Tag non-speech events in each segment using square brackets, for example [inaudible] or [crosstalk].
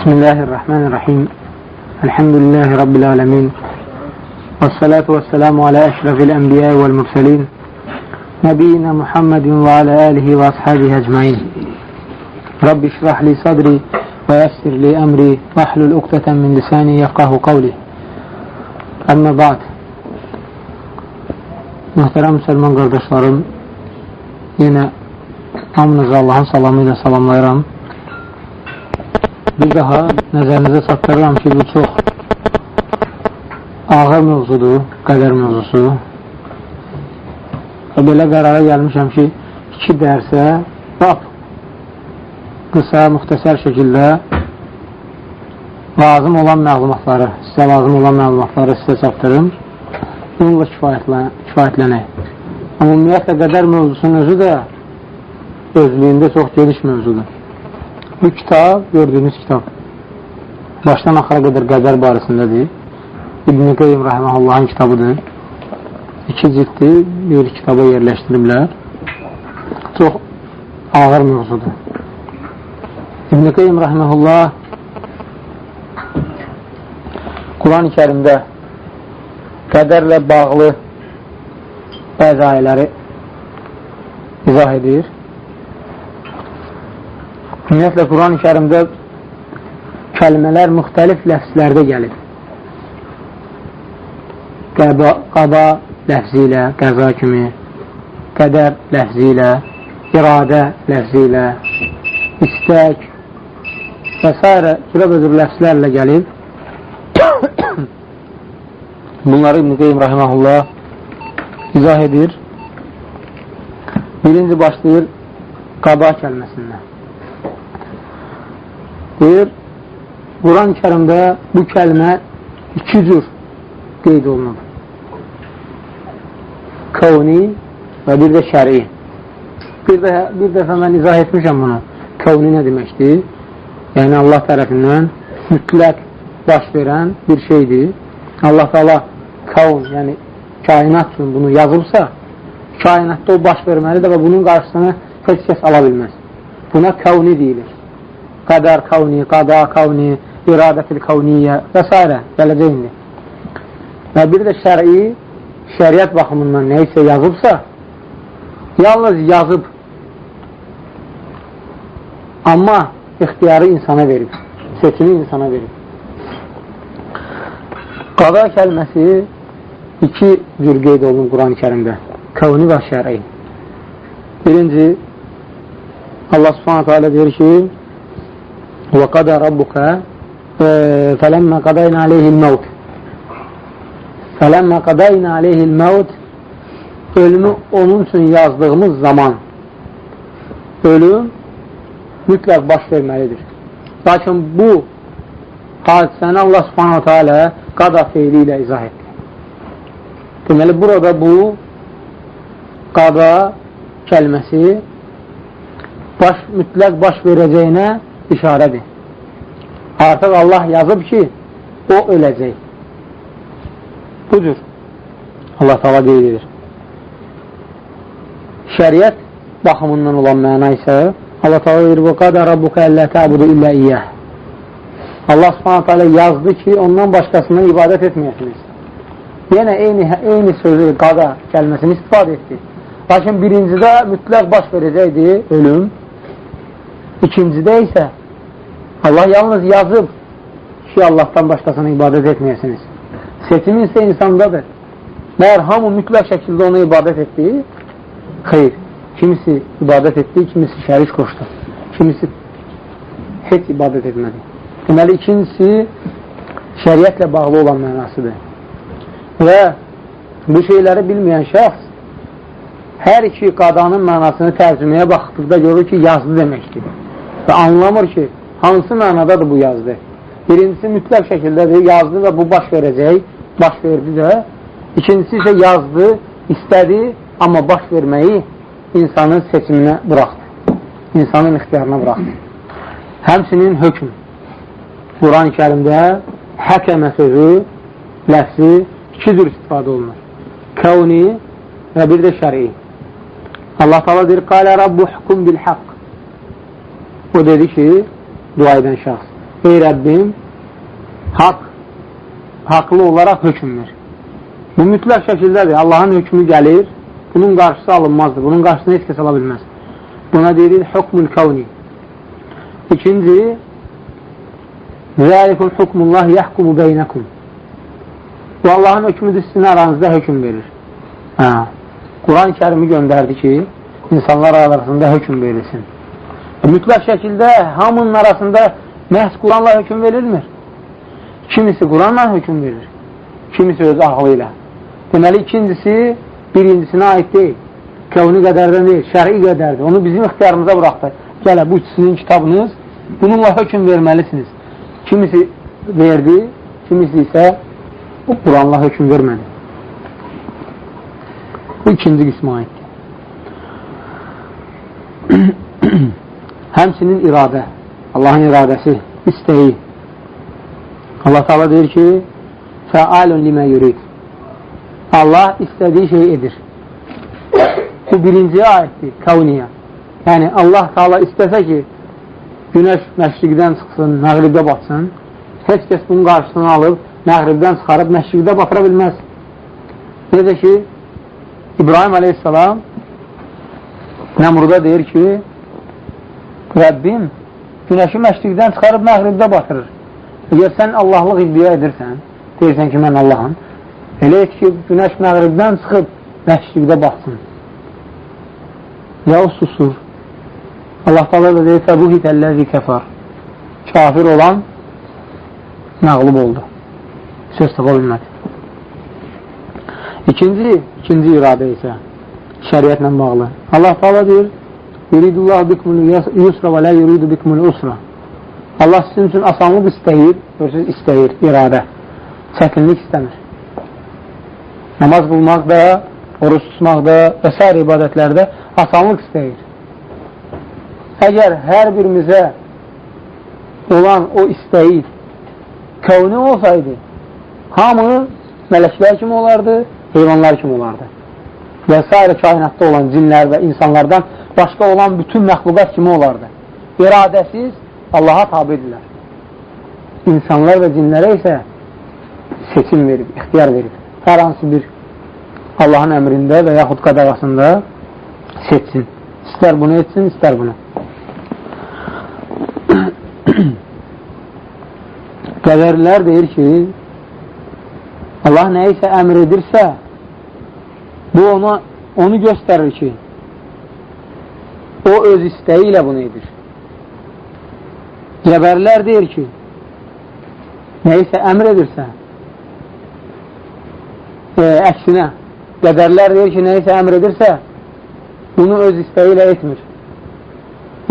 بسم الله الرحمن الرحيم. الحمد لله رب العالمين. والصلاة والسلام على أشرف الأنبياء والمرسلين نبينا محمد وعلى آله وأصحابه أجمعين. رب اشرح لي صدري ويسر لي أمري واحلل عقدة من لساني يفقه قولي. أما بعد. Muhterem Müslüman kardeşlerim, hamınızı Allahın salamı ilə salamlayıram. Bir daha nəzərinizə çatdırıram ki, bu çox ağır mövzudur, qədər mövzusu. Və belə qərara gəlmişəm ki, iki dərsə lap qısa, müxtəsər şəkildə lazım olan məlumatları, sizə lazım olan məlumatları sizə çatdırım. Bununla kifayətlən kifayətlənək. Amma ümumiyyətlə qədər mövzusunun özü də özlüyündə çox geniş mövzudur. Bu kitab, gördüyünüz kitab, başdan axıra qədər qədər barəsindədir. İbn-i Qeym Rəhməhullahın kitabıdır. İki ciddi bir kitaba yerləşdiriblər. Çox ağır mövzudur. İbn-i Qeym Rəhməhullah Quran-ı kərimdə qədərlə bağlı bəzi ayələri izah edir. Ümumiyyətlə, Quran-ı kərimdə kəlmələr müxtəlif ləfslərdə gəlir. Qəba, qaba ləfzi ilə, qəza kimi, qədər ləfzi ilə, iradə ləfzi ilə, istək və s. cürə-bözür ləfslərlə gəlib. [coughs] Bunları İbn-i Qeym Rahiməhullah izah edir. Birinci başlayır qaba kəlməsindən. Deyir, Quran-ı kərimdə bu kəlmə iki cür qeyd olunub. Kavni və bir də şəri. Bir, də, bir dəfə mən izah etmişəm bunu. Kavni nə deməkdir? Yəni Allah tərəfindən mütləq baş verən bir şeydir. Allah Taala kavn, yəni kainat üçün bunu yazıbsa, kainatda o baş verməlidir və bunun qarşısını heç kəs ala bilməz. Buna kavni deyilir. Qədər kavni, qada kavni, iradətil kavniyyə və s. gələcək indi. Və bir də şəri, şəriət baxımından nə isə yazıbsa, yalnız yazıb, amma ixtiyarı insana verib, seçimi insana verib. Qada kəlməsi iki cür qeyd olunur Quran-ı kərimdə. Kavni və şəri. Birinci, Allah subhanətə alə deyir ki, وَقَدَى رَبُّكَ فَلَمَّا قَدَيْنَا عَلَيْهِ الْمَوْتِ فَلَمَّا قَدَيْنَا عَلَيْهِ الْمَوْتِ Ölümü onun üçün yazdığımız zaman ölüm mütləq baş verməlidir. Lakin bu hadisəni Allah subhanətə alə qada feyli ilə izah etdi. Deməli, burada bu qada kəlməsi baş, mütləq baş verəcəyinə işarədir. Artıq Allah yazıb ki, o öləcək. Budur. Allah Teala qeyd edir. Şəriət baxımından olan məna isə Allah Teala deyir: "Və qad rabbuka alla ta'budu illa iyyah." Allah Subhanahu taala yazdı ki, ondan başqasına ibadət etməyəsiniz. Yenə eyni eyni sözü qada kəlməsini istifadə etdi. Lakin birincidə mütləq baş verəcəkdi ölüm. İkincidə isə Allah yalnız yazıb ki, Allahdan başqasına ibadət etməyəsiniz. Seçimin isə insandadır. Məyər hamı mütləq şəkildə ona ibadət etdi? Xeyr. Kimisi ibadət etdi, kimisi şərik qoşdu. Kimisi heç ibadət etmədi. Deməli, ikincisi şəriətlə bağlı olan mənasıdır. Və bu şeyləri bilməyən şəxs hər iki qadanın mənasını tərcüməyə baxdıqda görür ki, yazdı deməkdir. Və anlamır ki, hansı mənadadır bu yazdı. Birincisi mütləq şəkildədir, yazdı və bu baş verəcək, baş verdi də. İkincisi isə yazdı, istədi, amma baş verməyi insanın seçiminə buraxdı. İnsanın ixtiyarına buraxdı. Həmsinin hökm. Quran-ı kərimdə həkəmə sözü, ləfsi iki cür istifadə olunur. Kəvni və bir də şəri. Allah tala deyir, qalə rabbu hukum bil haqq. O dedi ki, dua edən şəxs, ey Rəbbim, haqq, haqlı olaraq hökm ver. Bu mütləq şəkildədir. Allahın hökmü gəlir, bunun qarşısı alınmazdır. Bunun qarşısını heç kəs ala bilməz. Buna deyilir hukmul kavni. İkinci, Zəlikum hukmullah yəhkumu beynəkum. Bu Allahın hökmüdür, sizin aranızda hökm verir. Quran-ı kərimi göndərdi ki, insanlar arasında hökm verilsin. Mütləq şəkildə hamının arasında məhz Quranla hökm verilmir. Kimisi Quranla hökm verir, kimisi öz ağlı ilə. Deməli, ikincisi birincisinə aid deyil. Kəvni qədərdən deyil, şəri qədərdir. Onu bizim ixtiyarımıza buraxdı. Gələ, bu sizin kitabınız, bununla hökm verməlisiniz. Kimisi verdi, kimisi isə o Quranla hökm vermədi. Bu ikinci qismə aiddir. Həmsinin iradə, Allahın iradəsi, istəyi. Allah Teala deyir ki, fəalun limə yurid. Allah istədiyi şey edir. Bu birinciyə aiddir, kavniyə. Yəni, Allah Teala istəsə ki, günəş məşriqdən çıxsın, məğribdə batsın, heç kəs bunun qarşısını alıb, məğribdən çıxarıb məşriqdə batıra bilməz. Necə ki, İbrahim aleyhissalam Nəmruda deyir ki, Rəbbim günəşi məşriqdən çıxarıb məğribdə batırır. Əgər sən Allahlıq iddia edirsən, deyirsən ki, mən Allahım, elə et ki, günəş məğribdən çıxıb məşriqdə batsın. Ya o susur. Allah Taala da deyir, "Fəbuhit əlləzi kəfar." Kafir olan məğlub oldu. Söz tapa bilmədi. İkinci, ikinci iradə isə şəriətlə bağlı. Allah Taala deyir: "Yuridullahu bikumul yusra və la yuridu bikumul usra." Allah sizin üçün asanlıq istəyir, görürsünüz, istəyir, iradə. Çətinlik istəmir. Namaz qılmaqda, oruç tutmaqda və s. ibadətlərdə asanlıq istəyir. Əgər hər birimizə olan o istəyi kəvni olsaydı, hamı mələklər kimi olardı, heyvanlar kimi olardı. Və s. kainatda olan cinlər və insanlardan başqa olan bütün məxluqat kimi olardı. İradəsiz Allaha tabidirlər. İnsanlar və cinlərə isə seçim verib, ixtiyar verib. Hər hansı bir Allahın əmrində və yaxud qadağasında seçsin. İstər bunu etsin, istər bunu. [clears throat] Qədərlər deyir ki, Allah nə isə əmr edirsə, bu ona, onu göstərir ki, öz istəyi ilə bunu edir. Cəbərlər deyir ki, nə isə əmr edirsə, e, əksinə, qədərlər deyir ki, nə isə əmr edirsə, bunu öz istəyi ilə etmir.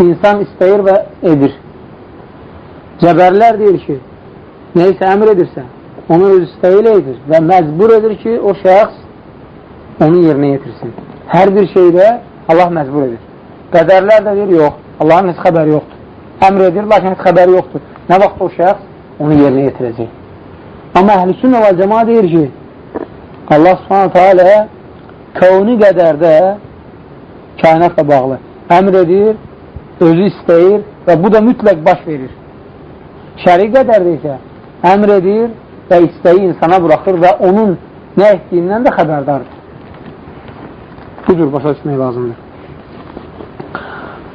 İnsan istəyir və edir. Cəbərlər deyir ki, nə isə əmr edirsə, onu öz istəyi ilə edir və məcbur edir ki, o şəxs onu yerinə yetirsin. Hər bir şeydə Allah məcbur edir. Qədərlər də deyir, yox, Allahın heç xəbəri yoxdur. Əmr edir, lakin heç xəbəri yoxdur. Nə vaxt o şəxs onu yerinə yetirəcək. Amma əhlüsün və cəma deyir ki, Allah subhanətə alə kəvni qədərdə kainatla bağlı əmr edir, özü istəyir və bu da mütləq baş verir. Şəri qədərdə isə əmr edir və istəyi insana buraxır və onun nə etdiyindən də xəbərdardır. Bu cür başa düşmək lazımdır.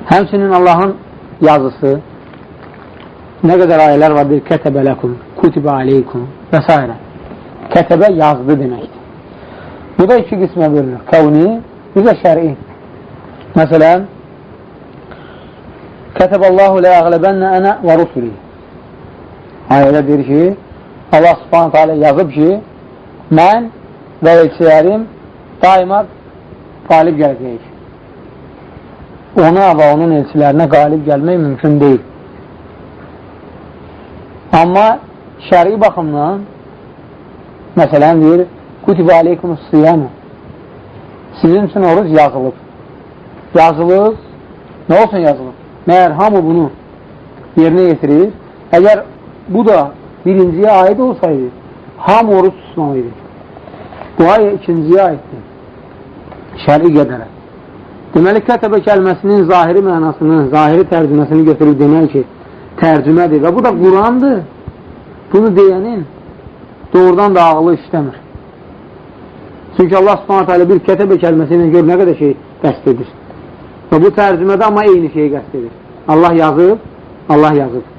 Həmçinin Allahın yazısı nə qədər ayələr vardır, kətəbə ləkum, kutibə aleykum və s. Kətəbə yazdı deməkdir. Bu da iki qismə bölünür. Kəvni, bir də şəri. Məsələn, Kətəbəllahu lə əğləbənnə ənə və rusuli. Ayədə deyir ki, Allah subhanətə alə yazıb ki, mən və elçilərim daima qalib gələcəyik. Ona və onun elçilərinə qalib gəlmək mümkün deyil. Amma şəri baxımdan məsələn deyir, kutibə aleykum siyamı sizin üçün oruc yazılıb. Yazılıb, nə olsun yazılıb? Məyər hamı bunu yerinə yetirir. Əgər bu da birinciyə aid olsaydı, hamı oruç tutmalıydı. Bu ayə ikinciyə aiddir. Şəri qədərə. Deməli, kətəbə kəlməsinin zahiri mənasını, zahiri tərcüməsini götürüb demək ki, tərcümədir və bu da Qurandır. Bunu deyənin doğrudan da ağlı işləmir. Çünki Allah subhanət hələ bir kətəbə kəlməsi ilə gör nə qədər şey qəst edir. Və bu tərcümədə amma eyni şeyi qəst edir. Allah yazıb, Allah yazıb.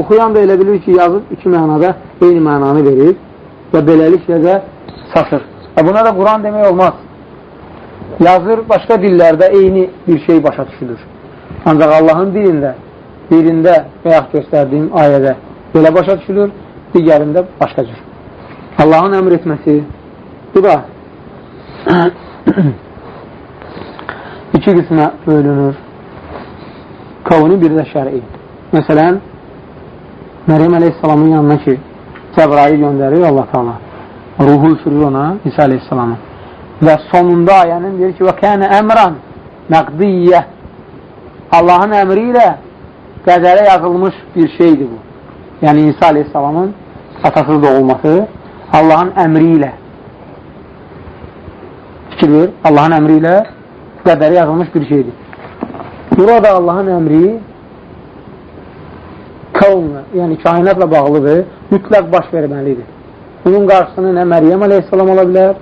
Oxuyan da elə bilir ki, yazıb iki mənada eyni mənanı verir və beləliklə də satır. Və buna da Quran demək olmaz. Yazır, başqa dillərdə eyni bir şey başa düşülür. Ancaq Allahın dilində, birində və yaxud göstərdiyim ayədə belə başa düşülür, digərində başqa cür. Allahın əmr etməsi, bu da [clears throat] iki qismə bölünür. Kavuni bir də şəri. Məsələn, Məryəm əleyhissalamın yanına ki, Cəbrayı göndərir Allah taala. Ruhu üfürür ona, İsa əleyhissalamı. Və sonunda ayənin deyir ki, və kənə əmran məqdiyyə Allahın əmri ilə qədərə yazılmış bir şeydir bu. Yəni, İsa aleyhissalamın atasız doğulması Allahın əmri ilə fikir ver, Allahın əmri ilə qədərə yazılmış bir şeydir. Burada Allahın əmri kavmla, yəni kainatla bağlıdır, mütləq baş verməlidir. Bunun qarşısını nə Məryəm aleyhissalam ola bilər,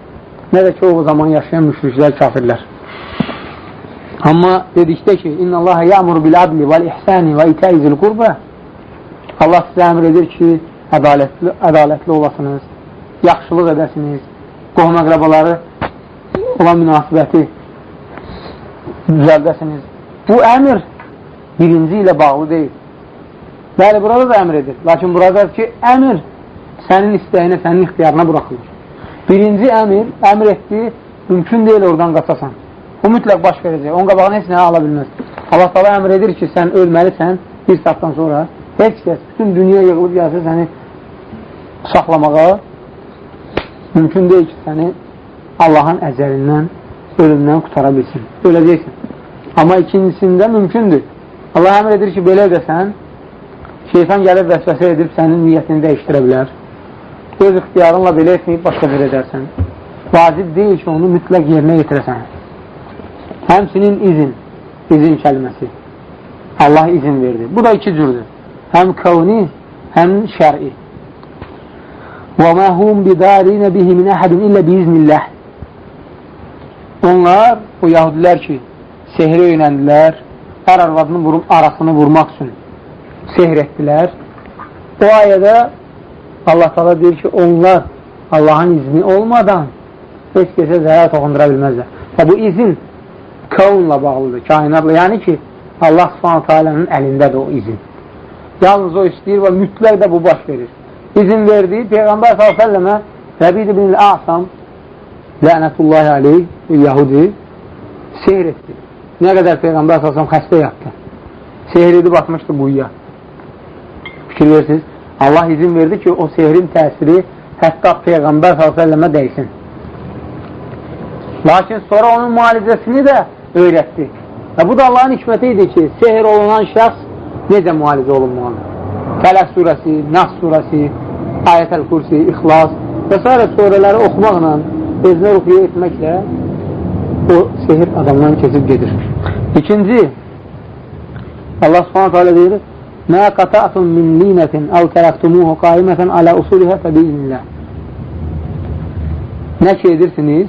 nə də ki, o zaman yaşayan müşriklər, kafirlər. Amma dedikdə ki, İnna Allah ya'mur bil adli vel ihsani və itaizil qurbə Allah sizə əmr edir ki, ədalətli, ədalətli olasınız, yaxşılıq edəsiniz, qohum əqrabaları olan münasibəti düzəldəsiniz. Bu əmr birinci ilə bağlı deyil. Bəli, burada da əmr edir. Lakin burada ki, əmr sənin istəyinə, sənin ixtiyarına buraxılır. Birinci əmr, əmr etdi, mümkün deyil oradan qaçasan. Bu mütləq baş verəcək. Onun qabağını heç nə ala bilməz. Allah tala əmr edir ki, sən ölməlisən bir saatdan sonra. Heç kəs, bütün dünya yığılıb gəlsə səni saxlamağa mümkün deyil ki, səni Allahın əzəlindən, ölümdən qutara bilsin. Öləcəksən. Amma ikincisində mümkündür. Allah əmr edir ki, belə edəsən, şeytan gəlib vəsvəsə edib sənin niyyətini dəyişdirə bilər. Öz ixtiyarınla belə etməyib başqa bir edərsən. Vacib deyil ki, onu mütləq yerinə yetirəsən. Həmsinin izin, izin kəlməsi. Allah izin verdi. Bu da iki cürdür. Həm kavni, həm şəri. وَمَا هُمْ بِدَارِينَ بِهِ مِنْ أَحَدٍ إِلَّا بِإِذْنِ اللّٰهِ Onlar, o yahudilər ki, sehri öyrəndilər, hər arvadını vurum, arasını vurmaq üçün sehr etdilər. O ayədə Allah təala deyir ki, onlar Allahın izni olmadan heç kəsə zərər toxundura bilməzlər. Və bu izin kaunla bağlıdır, kainatla. Yəni ki, Allah subhanətə alənin əlindədir o izin. Yalnız o istəyir və mütləq də bu baş verir. İzin verdi, Peyğəmbər s.ə.və Rəbid ibn-i Asam lənətullahi aleyh, Yahudi seyr etdi. Nə qədər Peyğəmbər s.ə.v xəstə yatdı. Seyr edib atmışdı buyuya. Fikir versiniz, Allah izin verdi ki, o sehrin təsiri hətta Peyğəmbər s.ə.və dəysin. Lakin sonra onun müalicəsini də öyrətdi. Və bu da Allahın hikməti idi ki, sehr olunan şəxs necə müalicə olunmalıdır? Fələq surəsi, Nas surəsi, Ayətəl Kursi, İxlas və s. surələri oxumaqla, özünə ruhiyə etməklə o sehir adamdan keçib gedir. İkinci, Allah subhanətə alə deyir, Mə qata'tum min linətin əv tərəftumuhu qaimətən alə usulihə fəbiiznillah. Nə ki edirsiniz?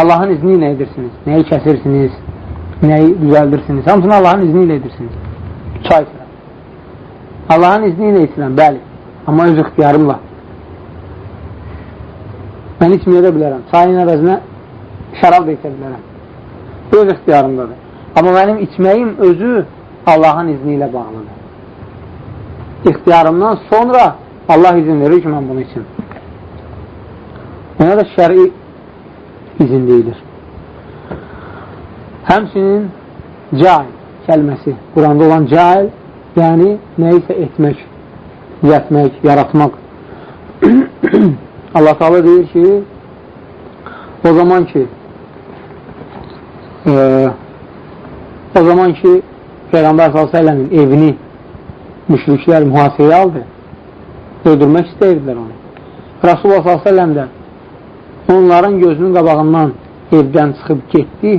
Allahın izni ilə edirsiniz. Nəyi kəsirsiniz? Nəyi düzəldirsiniz? Hamısını Allahın izni ilə edirsiniz. Çay içirəm. Allahın izni ilə içirəm, bəli. Amma öz ixtiyarımla. Mən içməyə də bilərəm. Çayın əvəzinə şərab da içə bilərəm. Öz ixtiyarımdadır. Amma mənim içməyim özü Allahın izni ilə bağlıdır. İxtiyarımdan sonra Allah izin verir ki, mən bunu için. Buna da şəri izin deyilir. Həmsinin cail kəlməsi, Quranda olan cail, yəni nəyisə etmək, yətmək, yaratmaq. [clears throat] Allah Teala deyir ki, o zaman ki, e, o zaman ki, Peyğəmbər s.ə.v-in evini müşriklər mühasirəyə aldı, öldürmək istəyirdilər onu. Rasulullah s.ə.v də onların gözünün qabağından evdən çıxıb getdi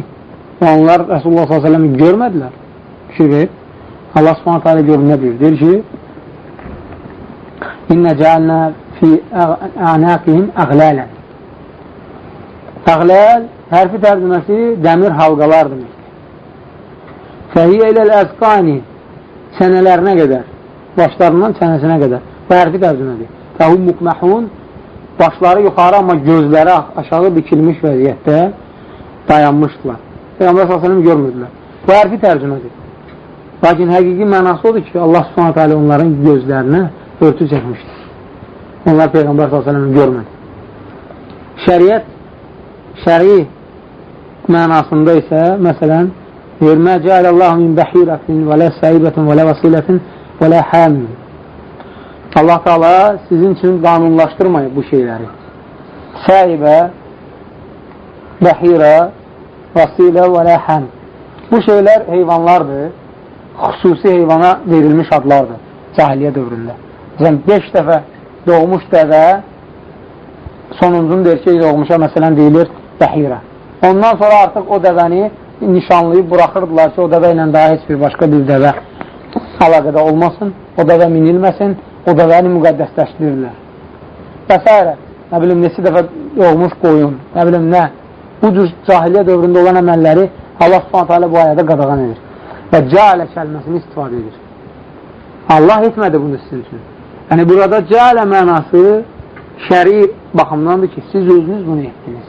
və onlar Rasulullah s.ə.v-i görmədilər. Verib. Allah alə görür, nə deyir? Deyir ki, İnnə cəalnə fi ənaqihim əqlələn. Əqləl hərfi tərcüməsi dəmir halqalar deməkdir. Fəhiyyə ilə əzqani çənələrinə qədər, başlarından çənəsinə qədər. Bu hərfi tərcümədir. Fəhum mukməhun başları yuxarı, amma gözləri aşağı dikilmiş vəziyyətdə dayanmışdılar. Peyğəmbər s.ə.v görmürdülər. Bu hərfi tərcümədir. Lakin həqiqi mənası odur ki, Allah subhanətə alə onların gözlərinə örtü çəkmişdir. Onlar Peyğəmbər s.ə.v görmədi. Şəriət, şəri mənasında isə, məsələn, deyir, Mə cəaləllahu min bəhirətin və lə səibətin və lə vəsilətin və lə həmin Allah Taala sizin üçün qanunlaşdırmayıb bu şeyləri. Səibə, bəhirə, vasilə və ləhəm. Bu şeylər heyvanlardır. Xüsusi heyvana verilmiş adlardır cahiliyə dövründə. Yəni, 5 dəfə doğmuş dəvə sonuncun erkək doğmuşa məsələn deyilir bəhirə. Ondan sonra artıq o dəvəni nişanlayıb buraxırdılar ki, o dəvə ilə daha heç bir başqa bir dəvə əlaqədə olmasın, o dəvə minilməsin o da vəni müqəddəsləşdirirlər. Və s. Nə bilim, neçə dəfə doğmuş qoyun, nə bilim, nə. Bu cür cahiliyə dövründə olan əməlləri Allah alə bu ayədə qadağan edir. Və cəalə kəlməsini istifadə edir. Allah etmədi bunu sizin üçün. Yəni, burada cəalə mənası şəri baxımdandır ki, siz özünüz bunu etdiniz.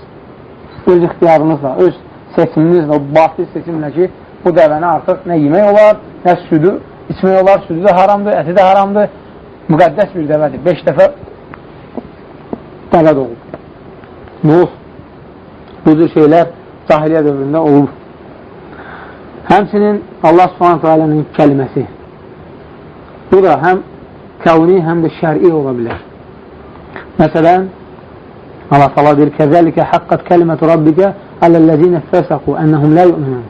Öz ixtiyarınızla, öz seçiminizlə, o batil seçimlə ki, bu dəvəni artıq nə yemək olar, nə südü içmək olar, südü də haramdır, əti də haramdır, müqəddəs bir dəvədir. Beş dəfə dəvə doğub. Nuh, bu cür şeylər cahiliyə dövründə olub. Həmçinin Allah subhanətə alənin kəlməsi. Bu da həm kəvni, həm də şəri ola bilər. Məsələn, Allah sala deyir, Kəzəlikə haqqat kəlmətu rabbikə ələl-ləzinə fəsəqu ənəhum lə yu'minun.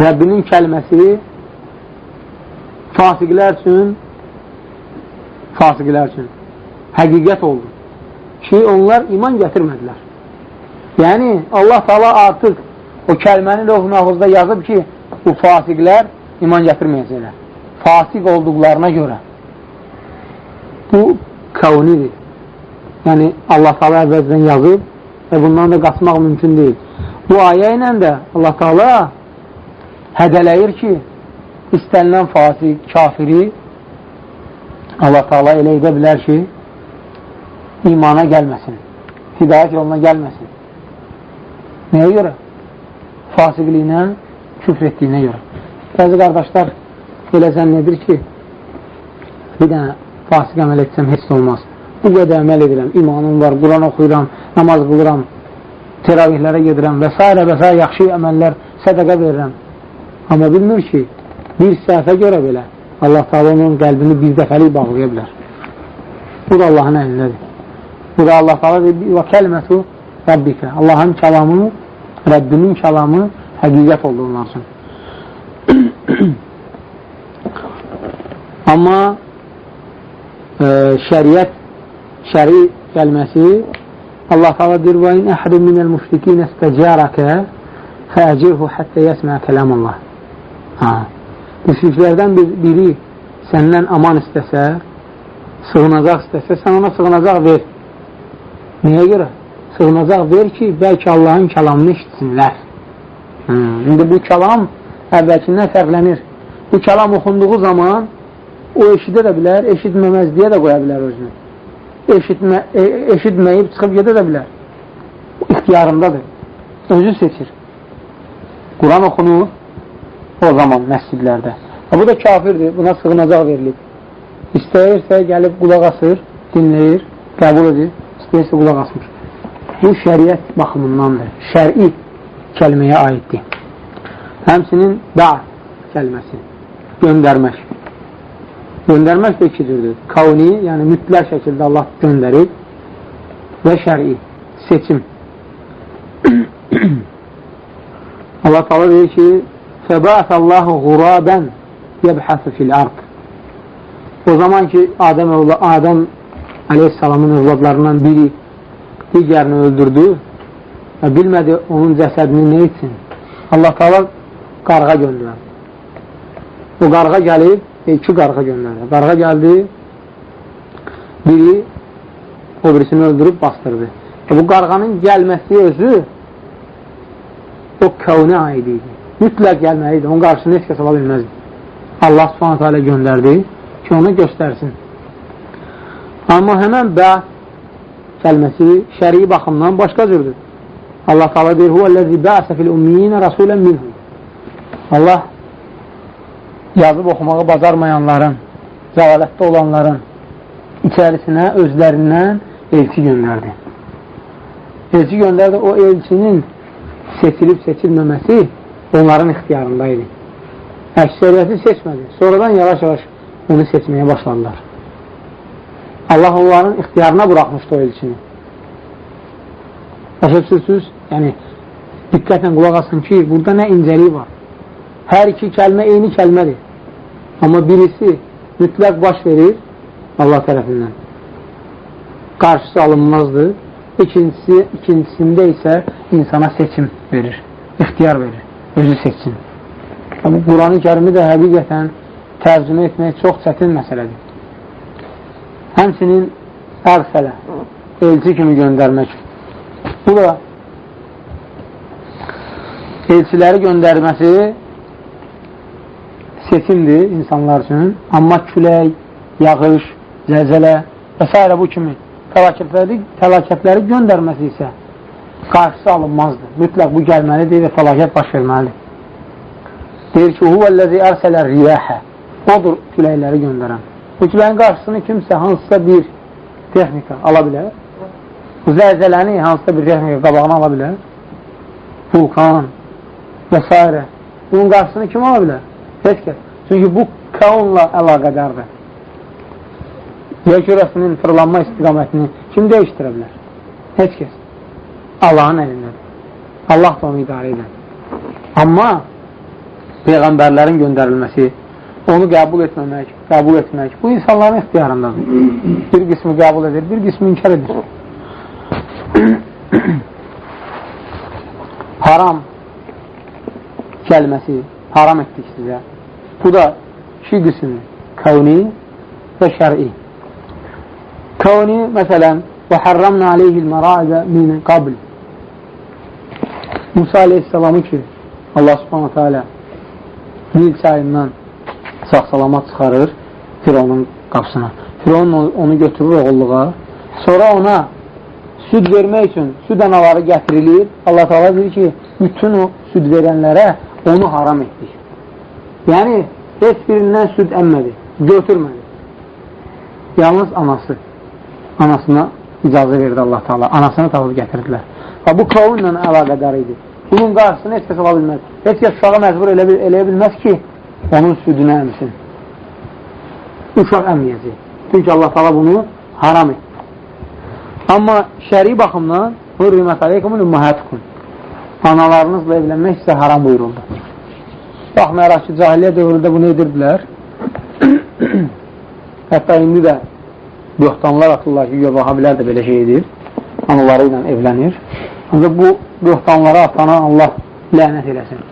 Rəbbinin kəlməsi fasiqlər üçün fasiqlər üçün həqiqət oldu ki, onlar iman gətirmədilər. Yəni, Allah tala artıq o kəlməni lövh məhvuzda yazıb ki, bu fasiqlər iman gətirməyəcəklər. Fasiq olduqlarına görə. Bu, kəvnidir. Yəni, Allah tala əvvəzdən yazıb və bundan da qaçmaq mümkün deyil. Bu ayə ilə də Allah Taala hədələyir ki, istənilən fasiq, kafiri Allah Taala elə edə bilər ki, imana gəlməsin, hidayət yoluna gəlməsin. Nəyə görə? Fasiqliyinə, küfr etdiyinə görə. Bəzi qardaşlar elə zənn edir ki, bir dənə fasiq əməl etsəm heç olmaz. Bu qədər əməl edirəm, imanım var, Quran oxuyuram, namaz qılıram, teravihlərə gedirəm və s. və s. yaxşı əməllər, sədəqə verirəm. Amma bilmir ki, bir səhvə görə belə Allah Taala onun qəlbini bir dəfəlik bağlaya bilər. Bu da Allahın əlindədir. Bu da Allah deyir, və kəlmətu Rabbikə. Allahın kəlamı, Rəbbinin kəlamı həqiqət oldu onlar [clears throat] üçün. Amma e, şəriət, şəri kəlməsi Allah Taala deyir, və in əhədin minəl müşrikin istəcərəkə fəəcirhu həttə yəsmə kəlamullah. Ha müşriklərdən biri səndən aman istəsə, sığınacaq istəsə, sən ona sığınacaq ver. Niyə görə? Sığınacaq ver ki, bəlkə Allahın kəlamını işitsinlər. Hmm. İndi bu kəlam əvvəlkindən fərqlənir. Bu kəlam oxunduğu zaman o eşidə də bilər, eşitməməzliyə də qoya bilər özünü. Eşitmə, e, eşitməyib çıxıb gedə də bilər. İxtiyarındadır. Özü seçir. Quran oxunur, o zaman məscidlərdə. Bu da kafirdir, buna sığınacaq verilib. İstəyirsə gəlib qulaq asır, dinləyir, qəbul edir, istəyirsə qulaq asmır. Bu şəriət baxımındandır, şəri kəlməyə aiddir. Həmsinin da kəlməsi, göndərmək. Göndərmək də iki cürdür. Kavni, yəni mütləq şəkildə Allah göndərib və şəri, seçim. [clears throat] Allah taala deyir ki, Fəbəətəllahu quradən yəbhəsi fil ard. O zaman ki, Adəm, Adəm aleyhissalamın övladlarından biri digərini öldürdü və bilmədi onun cəsədini nə etsin. Allah taala qarğa göndərər. O qarğa gəlib, iki qarğa göndərdi. Qarğa gəldi, biri o birisini öldürüb bastırdı. E, bu qarğanın gəlməsi özü o kəvnə aid idi. Mütləq gəlməlidir. Onun qarşısını heç kəs ala bilməzdi. Allah subhanətə alə göndərdi ki, onu göstərsin. Amma həmən bəs kəlməsi şərii baxımdan başqa cürdür. Allah Teala deyir: "Huvellezî ba'se fil ummiyina rasulan minhum." Allah yazıb oxumağı bacarmayanların, cəhalətdə olanların içərisinə özlərindən elçi göndərdi. Elçi göndərdi, o elçinin seçilib seçilməməsi onların ixtiyarında idi. Əksəriyyəti seçmədi. Sonradan yavaş-yavaş onu seçməyə başladılar. Allah onların ixtiyarına buraxmışdı o elçini. Başa düşürsünüz? Yəni, diqqətlə qulaq asın ki, burada nə incəlik var. Hər iki kəlmə eyni kəlmədir. Amma birisi mütləq baş verir Allah tərəfindən. Qarşısı alınmazdır. İkincisi, ikincisində isə insana seçim verir, ixtiyar verir, özü seçsin. Quran-ı kərimi də həqiqətən tərcümə etmək çox çətin məsələdir. Həmsinin ərsələ, elçi kimi göndərmək. Bu da elçiləri göndərməsi seçimdir insanlar üçün. Amma külək, yağış, zəlzələ və s. bu kimi fəlakətləri, fəlakətləri göndərməsi isə qarşısı alınmazdır. Mütləq bu gəlməlidir və fəlakət baş verməlidir. Deyir ki, huvəl-ləzi ərsələr riyəhə Odur küləkləri göndərən. Bu küləyin qarşısını kimsə hansısa bir texnika ala bilər. Bu zəlzələni hansısa bir texnika qabağına ala bilər. Vulkan və s. Bunun qarşısını kim ala bilər? Heç kəs. Çünki bu kaunla əlaqədardır. Yer kürəsinin fırlanma istiqamətini kim dəyişdirə bilər? Heç kəs. Allahın əlindədir. Allah da onu idarə edən. Amma Peyğəmbərlərin göndərilməsi, onu qəbul etməmək, qəbul etmək, bu insanların ixtiyarındadır. Bir qismi qəbul edir, bir qismi inkar edir. [coughs] haram kəlməsi, haram etdik sizə. Bu da iki qismi, kəvni və şəri. Kəvni, məsələn, hərramna aleyhil məraidə min qabl. Musa aleyhisselamı ki, Allah subhanətə alə Nil çayından sağ-salamat çıxarır Fironun qapısına. Firon onu götürür oğulluğa. Sonra ona süd vermək üçün süd anaları gətirilir. Allah Teala deyir ki, bütün o süd verənlərə onu haram etdik. Yəni, heç birindən süd əmmədi, götürmədi. Yalnız anası, anasına icazə verdi Allah Teala. Anasını tapıb gətirdilər. Və bu qavunla əlaqədar idi. Bunun qarşısını heç kəs ala bilməz. Heç kəs uşağa məcbur elə, eləyə bilməz ki, onun südünü əmsin. Uşaq əmməyəcək. Çünki Allah Teala bunu haram etdi. Amma şəri baxımdan Hürrimət aleykumun ümməhətikum Analarınızla evlənmək sizə haram buyuruldu. Baxmayaraq ki, cahiliyyə dövründə bunu edirdilər. [clears throat] Hətta indi də böhtanlar atırlar ki, vahabilər də belə şey edir. Anaları ilə evlənir. Ancaq bu böhtanlara atana Allah lənət eləsin.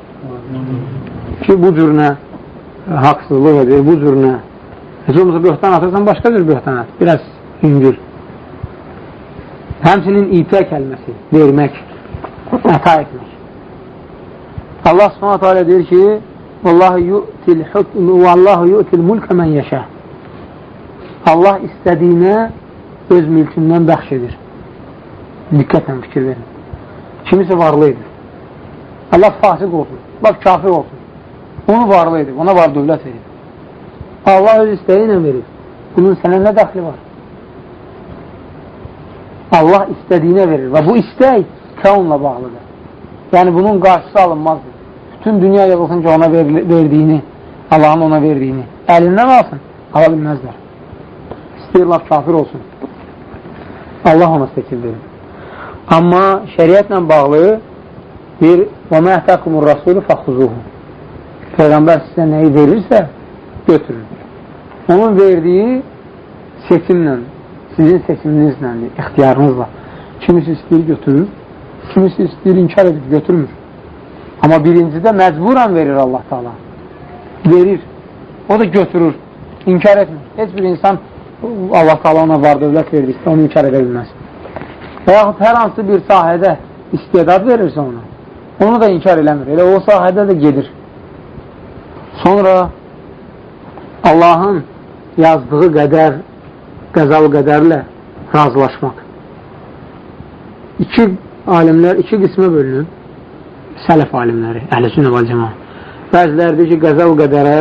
Ki, bu cürünə haqsızlıq edir, bu cürünə heç olmasa böhtan atırsan, başqa cür böhtan at. Biraz hüngür. Həmçinin itə kəlməsi, vermək, əta etmək. Allah subhanətə alə deyir ki, Vallahu yu'til hukmu vallahu yu'til mulka men yasha. Allah istədiyinə öz mülkündən bəxş edir. Diqqətlə fikir verin. Kimisə varlı edir. Allah fasıq olsun, bax kafir olsun. Onu varlı edir, ona var dövlət verir. Allah öz istəyi ilə verir. Bunun sənə nə dəxli var? Allah istədiyinə verir və bu istək kəunla bağlıdır. Yəni bunun qarşısı alınmazdır. Bütün dünya yığılsın ki, ona verdiyini, Allahın ona verdiyini əlindən alsın, ala bilməzlər. İstəyirlər kafir olsun. Allah ona seçil verir. Amma şəriətlə bağlı bir və məhtəkumur rasulü fəxuzuhu Peyğəmbər sizə nəyi verirsə, götürün. Onun verdiyi seçimlə, sizin seçiminizlədir, ixtiyarınızla. Kimisi istəyir götürür, kimisi istəyir inkar edib götürmür. Amma birincidə məcburan verir Allah Taala. Verir. O da götürür, inkar etmir. Heç bir insan Allah qala ona var dövlət verdikdə onu inkar edə bilməz. Və yaxud hər hansı bir sahədə istedad verirsə ona, onu da inkar eləmir. Elə o sahədə də gedir. Sonra Allahın yazdığı qədər qəzal qədərlə razılaşmaq. İki alimlər iki qismə bölünüb. Sələf alimləri, əhl-i və cəma. Bəziləri deyir ki, qəzal qədərə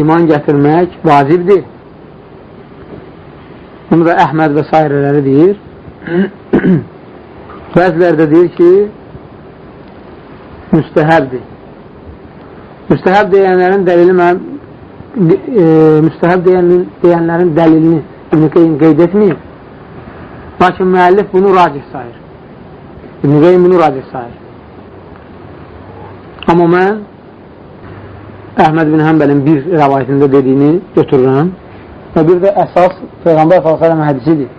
iman gətirmək vacibdir. Bunu da Əhməd və sairələri deyir. Bəziləri də deyir ki, müstəhəbdir. Müstəhəb deyənlərin dəlili mən e, müstəhəb deyənin, deyənlərin dəlilini İbn-i qeyd etməyib. Lakin müəllif bunu racih sayır. İbn-i bunu racih sayır. Amma mən Əhməd bin Həmbəlin bir rəvayətində dediyini götürürəm və bir də əsas Peyğəmbər s.ə.v hədisidir.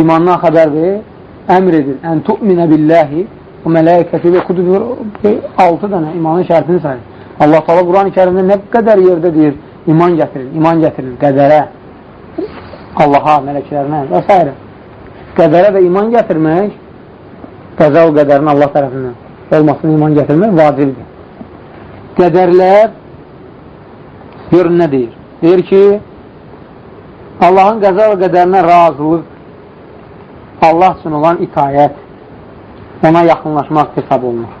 İmandan xəbər verir, əmr edir, ən tu'minə billəhi və mələkəti və kutubu 6 dənə imanın şərtini sayır. Allah Taala Quran-ı Kərimdə nə qədər yerdə deyir, iman gətirin, iman gətirin, qədərə, Allaha, mələklərinə və s. Qədərə və iman gətirmək, qəza o qədərin Allah tərəfindən olmasını iman gətirmək vacibdir. Qədərlər görün nə deyir? Deyir ki, Allahın qəza və qədərinə razılıq, Allah üçün olan itayət, ona yaxınlaşmaq hesab olunur.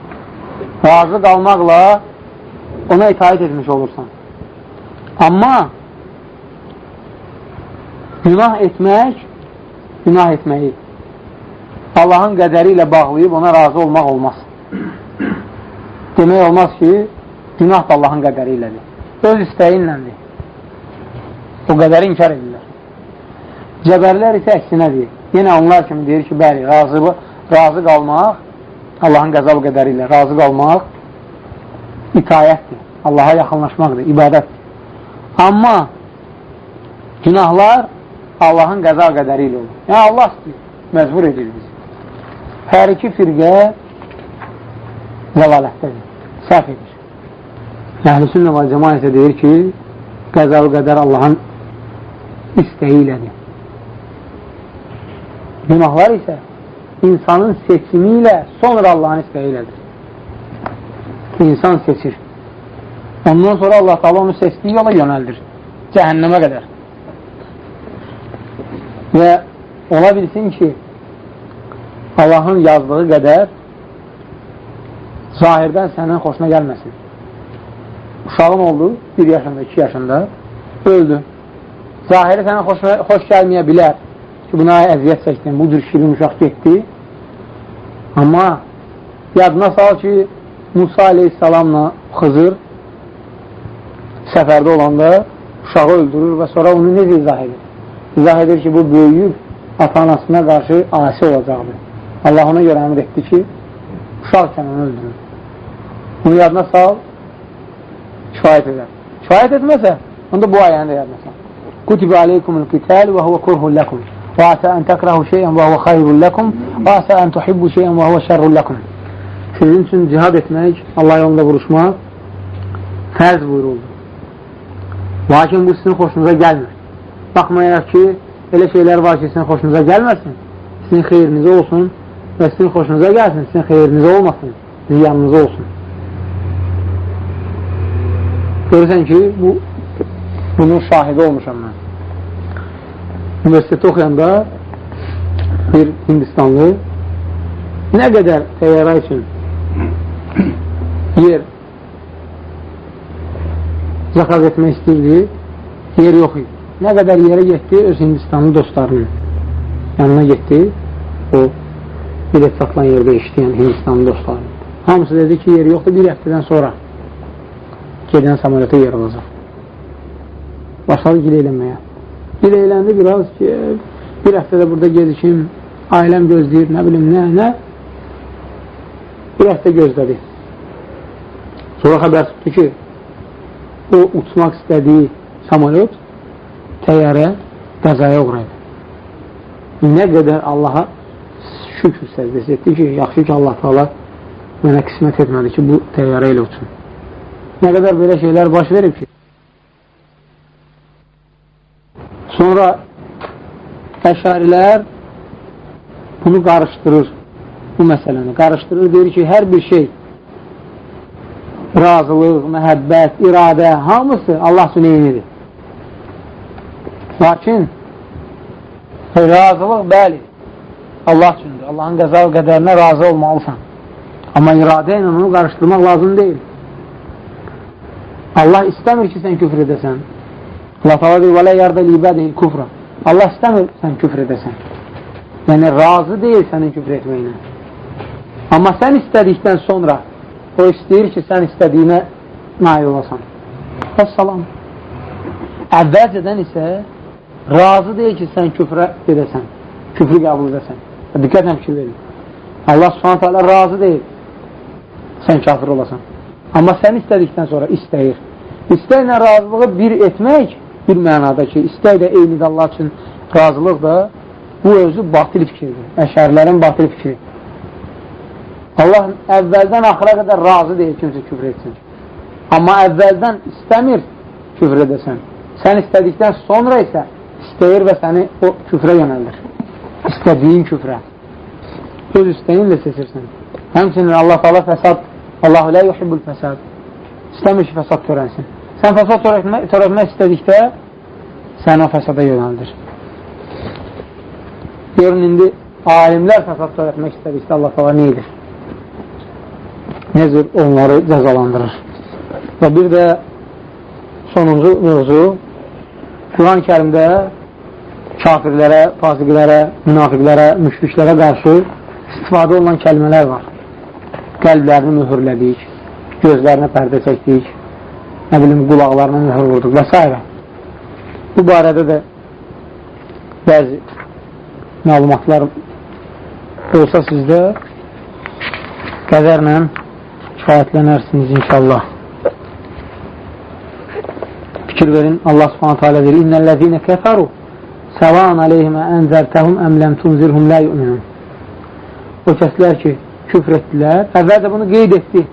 Razı qalmaqla ona itaət etmiş olursan. Amma günah etmək, günah etməyi Allahın qədəri ilə bağlayıb ona razı olmaq olmaz. Demək olmaz ki, günah da Allahın qədəri ilədir. Öz istəyi iləndir. O qədəri inkar edirlər. Cəbərlər isə əksinədir. Yenə onlar kimi deyir ki, bəli, razı, razı qalmaq, Allahın qəzab qədəri ilə razı qalmaq itayətdir. Allaha yaxınlaşmaqdır, ibadətdir. Amma günahlar Allahın qəza qədəri ilə olur. Yəni, Allah məcbur edir bizi. Hər iki firqə zəlalətdədir, səhv edir. Əhl-i və cəma isə deyir ki, qəza və qədər Allahın istəyi ilədir. Günahlar isə insanın seçimi ilə sonra Allahın istəyi ilədir. İnsan seçir. Ondan sonra Allah taala onu seçdiyi yola yönəldir. Cəhənnəmə qədər. Və ola bilsin ki, Allahın yazdığı qədər zahirdən sənin xoşuna gəlməsin. Uşağın oldu, bir yaşında, iki yaşında, öldü. Zahiri sənə xoş, xoş gəlməyə bilər ki, buna əziyyət çəkdin, bu cür şirin uşaq getdi. Amma yadına sal ki, Musa aleyhissalamla Xızır səfərdə olanda uşağı öldürür və sonra onu necə izah edir? İzah edir ki, bu böyüyüb ata-anasına qarşı asi olacaqdır. Allah ona görə əmr etdi ki, uşaqkən onu öldürür. Bunu yadına sal, kifayət edər. Kifayət etməsə, onda bu ayəni də yadına sal. Kutibə aleykumul qital və huvə kurhun ləkum. Və asə ən təkrahu şeyən və huvə xayrun ləkum və asə ən tuhibbu şeyən və huvə şərrun ləkum. Sizin üçün cihad etmək, Allah yolunda vuruşmaq fərz buyuruldu. Lakin bu sizin xoşunuza gəlmir. Baxmayaraq ki, elə şeylər var ki, sizin xoşunuza gəlməsin, sizin xeyrinizə olsun və sizin xoşunuza gəlsin, sizin xeyrinizə olmasın, ziyanınıza olsun. Görürsən ki, bu bunun şahidi olmuşam mən. Universitetdə oxuyanda bir Hindistanlı nə qədər təyyara üçün yer zakaz etmək istəyirdi, yer yox idi. Nə qədər yerə getdi, öz Hindistanlı dostlarının yanına getdi, o bilet satılan yerdə işləyən Hindistanlı dostlarının. Hamısı dedi ki, yer yoxdur, bir həftədən sonra gedən samolyota yer olacaq. Başladı gileylənməyə. Gileyləndi biraz ki, bir həftədə burada gezişim, ailəm gözləyir, nə bilim, nə, nə. Bir həftə gözlədi. Sonra xəbər tutdu ki, o uçmaq istədiyi samolyot təyyarə qəzaya uğrayıb. Nə qədər Allaha şükür səcdəsi etdi ki, yaxşı ki, Allah Taala mənə qismət etmədi ki, bu təyyarə ilə uçun. Nə qədər belə şeylər baş verib ki. Sonra əşarilər bunu qarışdırır bu məsələni. Qarışdırır, deyir ki, hər bir şey razılıq, məhəbbət, iradə, hamısı Allah üçün eynidir. Lakin razılıq, bəli, Allah üçündür. Allahın qəza qədərinə razı olmalısan. Amma iradə ilə onu qarışdırmaq lazım deyil. Allah istəmir ki, sən küfr edəsən. Allah təala deyir: "Və la yarda li ibadihi kufra." Allah istəmir sən küfr edəsən. Yəni razı deyil sənin küfr etməyinə. Amma sən istədikdən sonra o istəyir ki, sən istədiyinə nail olasan. Vəssalam. Əvvəlcədən isə razı deyil ki, sən küfrə edəsən, küfrü qəbul edəsən. Diqqətlə fikir verin. Allah subhanət hələ razı deyil sən kafir olasan. Amma sən istədikdən sonra istəyir. İstəklə razılığı bir etmək bir mənada ki, istək də eynidir Allah üçün razılıq da bu özü batil fikirdir. Əşərlərin batil fikri. Allah əvvəldən axıra qədər razı deyil kimsə küfr etsin. Amma əvvəldən istəmir küfr edəsən. Sən istədikdən sonra isə istəyir və səni o küfrə yönəldir. İstədiyin küfrə. Öz istəyinlə seçirsən. Həmçinin Allah Allah fəsad Allahu lə yuhibbul fəsad. İstəmir ki, fəsad törənsin. Sən fəsad törətmək, törətmək istədikdə səni o fəsada yönəldir. Görün, indi alimlər fəsad törətmək istədikdə Allah Allah neydir? Necə onları cəzalandırır? Və bir də sonuncu mövzu Quran-ı kərimdə kafirlərə, fasiqlərə, münafiqlərə, müşriklərə qarşı istifadə olunan kəlmələr var qəlblərini mühürlədik, gözlərinə pərdə çəkdik, nə bilim, qulaqlarına mühür vurduq və s. Bu barədə də bəzi məlumatlar olsa sizdə qədərlə kifayətlənərsiniz inşallah. Fikir verin, Allah subhanətə alə verir, İnnəl-ləzinə kəfəru səvan aleyhimə ənzərtəhum əmləm tunzirhum lə yu'minun. O kəslər ki, küfr etdilər. Əvvəl də bunu qeyd etdi.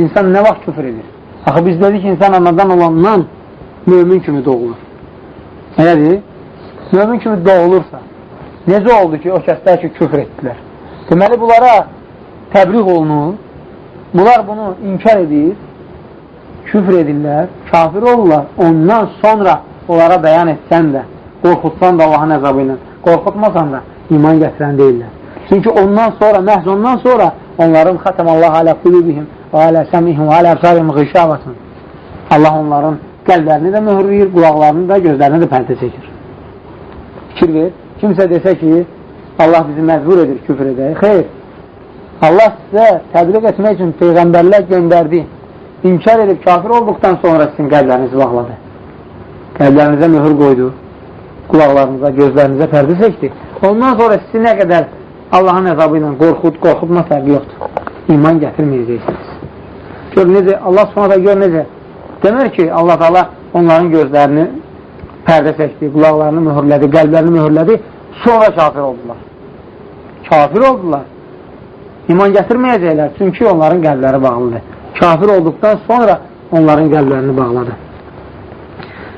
İnsan nə vaxt küfr edir? Axı biz dedik ki, insan anadan olandan mömin kimi doğulur. Nədir? Mömin kimi doğulursa, necə oldu ki, o kəslər ki, küfr etdilər? Deməli, bunlara təbliğ olunur, bunlar bunu inkar edir, küfr edirlər, kafir olurlar. Ondan sonra onlara bəyan etsən də, qorxutsan da Allahın əzabı ilə, qorxutmasan da iman gətirən deyirlər. Çünki ondan sonra, məhz ondan sonra onların xətəmallah alə qulubihim və alə səmihim və alə əbsarihim qışavasın. Allah onların qəlblərini də mühürləyir, qulaqlarını da, gözlərini də pərdə çəkir. Fikir ver. Kimsə desə ki, Allah bizi məcbur edir küfür edək. Xeyr. Allah sizə təbliğ etmək üçün Peyğəmbərlər göndərdi. İnkar edib kafir olduqdan sonra sizin qəlblərinizi bağladı. Qəlblərinizə mühür qoydu. Qulaqlarınıza, gözlərinizə pərdə çəkdi. Ondan sonra sizi nə qədər Allahın əzabı ilə qorxud, qorxutma fərqi yoxdur. İman gətirməyəcəksiniz. Gör necə, Allah subhanətə gör necə. Demir ki, Allah Allah onların gözlərini pərdə çəkdi, qulaqlarını mühürlədi, qəlblərini mühürlədi, sonra kafir oldular. Kafir oldular. İman gətirməyəcəklər, çünki onların qəlbləri bağlıdır. Kafir olduqdan sonra onların qəlblərini bağladı.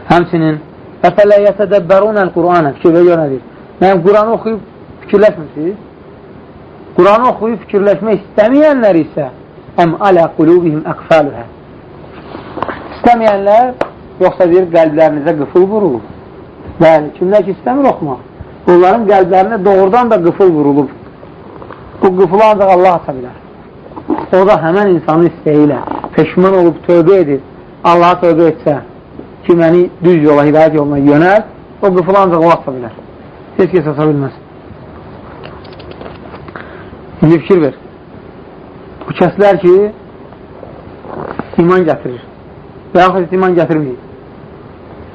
Həmçinin Əfələ yətədəbbərunəl Qur'anə fikirlə görədir. Yəni, Quranı oxuyub fikirləşmirsiniz? Quranı oxuyub fikirləşmək istəməyənlər isə əm alə qulubihim əqfəluhə İstəməyənlər yoxsa deyir qəlblərinizə qıfıl vurulur. Bəli, kimlər ki istəmir oxumaq. Onların qəlblərinə doğrudan da qıfıl vurulub. Bu qıfılı ancaq Allah aça bilər. O da həmən insanın istəyi ilə peşman olub tövbə edir. Allaha tövbə etsə ki, məni düz yola, hidayət yoluna yönəl, o qıfılı ancaq o aça bilər. Heç kəs aça bilməz. İndi fikir ver. Bu kəslər ki, iman gətirir və yaxud iman gətirməyir.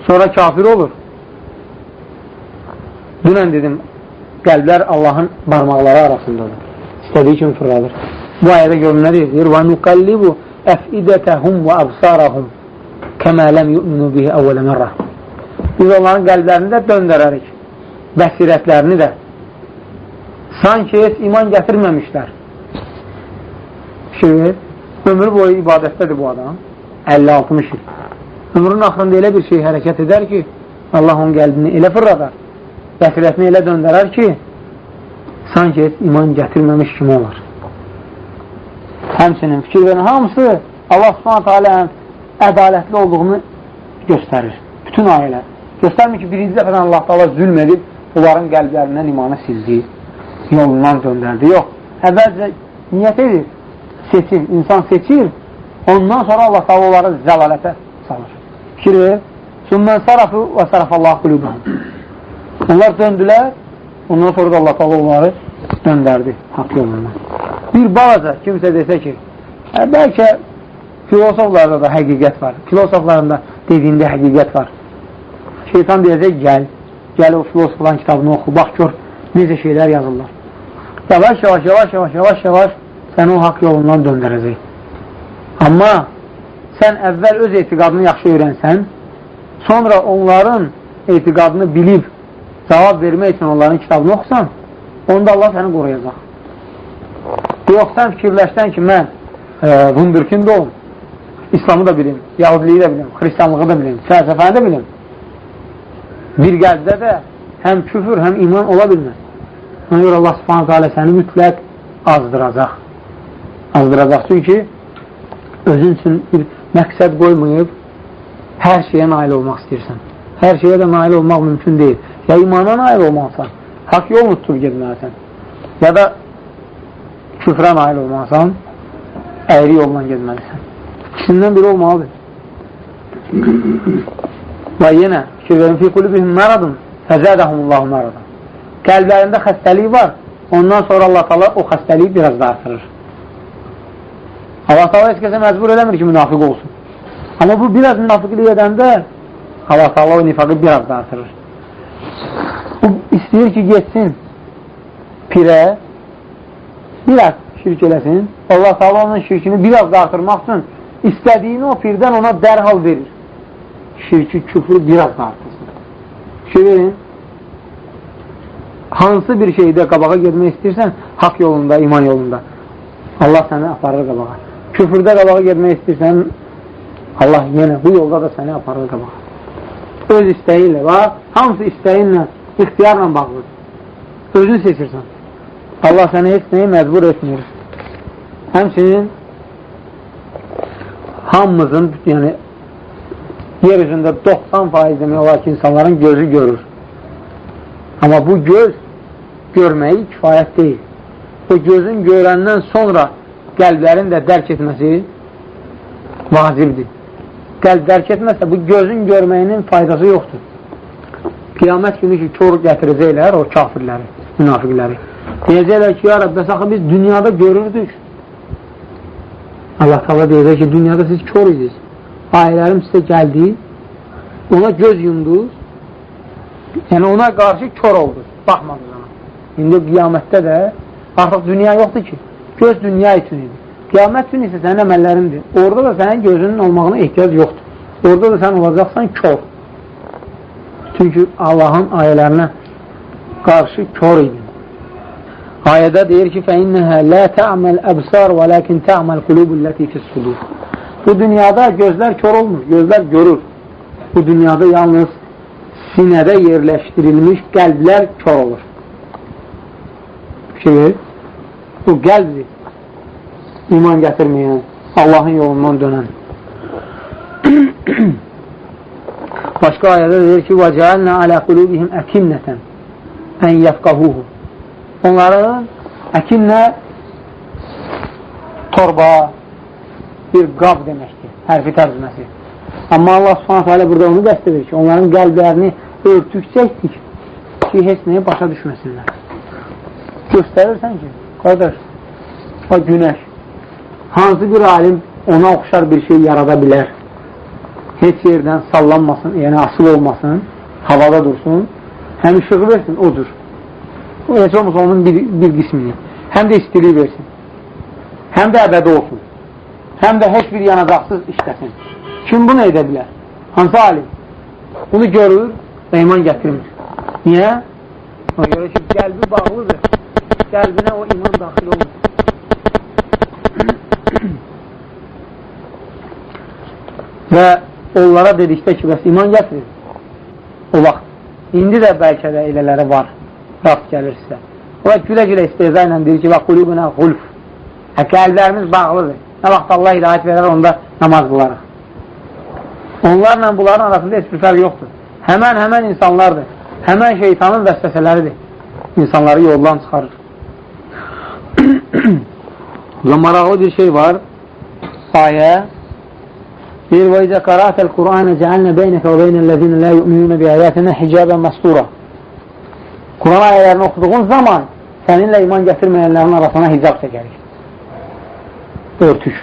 Sonra kafir olur. Dünən dedim, qəlblər Allahın barmaqları arasındadır. İstədiyi kimi fırladır. Bu ayədə görün nə deyir? Nüqəllibu əfidətəhum və əbsarahum kəmə ləm yu'minu bihi əvvələ mərrə. Biz onların qəlblərini də döndərərik. Bəsirətlərini də sanki heç iman gətirməmişlər. Şey, ömür boyu ibadətdədir bu adam. 50-60 il. Ömrün axırında elə bir şey hərəkət edər ki, Allah onun qəlbini elə fırradar, bəsirətini elə döndərər ki, sanki heç iman gətirməmiş kimi olar. Həmçinin fikir verin, hamısı Allah subhanətə alənin ədalətli olduğunu göstərir. Bütün ayələr. Göstərmir ki, birinci dəfədən Allah da zülm edib, onların qəlblərindən imanı sildi, yolundan döndərdi. Yox, əvvəlcə niyyət edir, seçir, insan seçir, ondan sonra Allah da onları zəlalətə salır. Fikir ver, sümmən sarafı və sarafallah qulubun. Onlar döndülər, ondan sonra da Allah da onları döndərdi haqq yolundan. Bir balaca kimsə desə ki, hə, bəlkə filosoflarda da həqiqət var, filosoflarında dediyində həqiqət var. Şeytan deyəcək, gəl, gəl o filosofların kitabını oxu, bax gör, necə şeylər yazırlar. Yavaş, yavaş, yavaş, yavaş, yavaş, yavaş səni o haqq yolundan döndərəcək. Amma sən əvvəl öz etiqadını yaxşı öyrənsən, sonra onların etiqadını bilib cavab vermək üçün onların kitabını oxusan, onda Allah səni qoruyacaq. Yox, sən fikirləşsən ki, mən e, vundurkində olum, İslamı da bilim, Yahudiliyi də bilim, Xristiyanlığı da bilim, fəlsəfəni də bilim. Bir qəlbdə də həm küfür, həm iman ola bilməz. Ona görə Allah subhanətə alə səni mütləq azdıracaq. Azdıracaq çünki özün üçün bir məqsəd qoymayıb hər şeyə nail olmaq istəyirsən. Hər şeyə də nail olmaq mümkün deyil. Ya imana nail olmalısan, haqq yolunu tutub gedməlisən. Ya da küfrə nail olmalısan, əyri yolla gedməlisən. İkisindən biri olmalıdır. [clears throat] Və yenə fikir verin, fi qulubihim məradın, fəzədəhumullahu məradan. Qəlblərində xəstəlik var, ondan sonra Allah tala o xəstəliyi biraz da artırır. Allah tala heç kəsə məcbur eləmir ki, münafiq olsun. Amma bu biraz münafiqlik edəndə Allah tala o nifaqı biraz da artırır. Bu istəyir ki, getsin pirə, biraz şirk eləsin. Allah tala onun şirkini biraz da artırmaq üçün istədiyini o pirdən ona dərhal verir. Şirki, küfrü biraz da artırsın. Şey verin, hansı bir şeydə qabağa gedmək istəyirsən, haqq yolunda, iman yolunda, Allah səni aparır qabağa. Küfürdə qabağa gedmək istəyirsən, Allah yenə bu yolda da səni aparır qabağa. Öz istəyi ilə, var, hamısı istəyinlə, ixtiyarla bağlıdır. Özün seçirsən. Allah səni heç nəyi məcbur etmir. Həmçinin hamımızın, yəni yer üzündə 90% demək olar ki, insanların gözü görür. Amma bu göz görməyi kifayət deyil. O gözün görəndən sonra qəlblərin də dərk etməsi vacibdir. Qəlb dərk etməsə, bu gözün görməyinin faydası yoxdur. Qiyamət günü ki, kör gətirəcəklər o kafirləri, münafiqləri. Deyəcəklər ki, ya Rəbb, bəs axı biz dünyada görürdük. Allah təala deyəcək ki, dünyada siz kör idiniz. Ailərim sizə gəldi, ona göz yumdunuz, yəni ona qarşı kör oldunuz, baxmadınız. İndi qiyamətdə də artıq dünya yoxdur ki, göz dünya üçün idi. Qiyamət üçün isə sənin əməllərindir. Orada da sənin gözünün olmağına ehtiyac yoxdur. Orada da sən olacaqsan kör. Çünki Allahın ayələrinə qarşı kör idin. Ayədə deyir ki, فَإِنَّهَا لَا تَعْمَ الْأَبْصَارِ وَلَكِنْ تَعْمَ الْقُلُوبُ الَّتِي فِي الصُّدُورِ Bu dünyada gözlər kör olmur, gözlər görür. Bu dünyada yalnız sinədə yerləşdirilmiş qəlblər kör olur. Şey, bu qəlbdir. İman gətirməyən, Allahın yolundan dönən. [clears throat] Başqa ayədə deyir ki, وَجَعَلْنَا عَلَى قُلُوبِهِمْ أَكِنَّةً أَنْ يَفْقَهُوهُ Onların əkinlə torba, bir qab deməkdir, hərfi tərcüməsi. Amma Allah subhanət hələ burada onu qəst edir ki, onların qəlblərini örtükcəkdik ki, heç nəyə başa düşməsinlər. Göstərirsən ki, qardaş, o günəş, hansı bir alim ona oxşar bir şey yarada bilər, heç yerdən sallanmasın, yəni asıl olmasın, havada dursun, həm işığı versin, odur. O, heç olmasa onun bir, bir qismini, həm də istiliyi versin, həm də əbədi olsun həm də heç bir yanacaqsız işləsin. Kim bunu edə bilər? Hansı alim? Bunu görür və iman gətirmir. Niyə? O görə ki, qəlbi bağlıdır. Qəlbinə o iman daxil olmur. [clears throat] Və onlara dedikdə ki, bəs iman gətirin. O vaxt. İndi də bəlkə də elələri var, rast gəlir sizə. O gülə-gülə isteza ilə deyir ki, və qulubuna qulf. Hə, qəlblərimiz bağlıdır. Nə vaxt Allah ilahət verər, onda namaz qılarıq. Onlarla bunların arasında heç bir fərq yoxdur. Həmən, həmən insanlardır. Həmən şeytanın vəsvəsələridir. İnsanları yoldan çıxarır. [clears throat] maraqlı bir şey var. Ayə deyir, və izə qarətəl Qur'anə cəalnə beynəkə və beynəl-ləzinə lə yu'minunə bi əyətinə hicabən məstura. Quran ayələrini oxuduğun zaman səninlə iman gətirməyənlərin arasına hicab çəkərik. Örtük.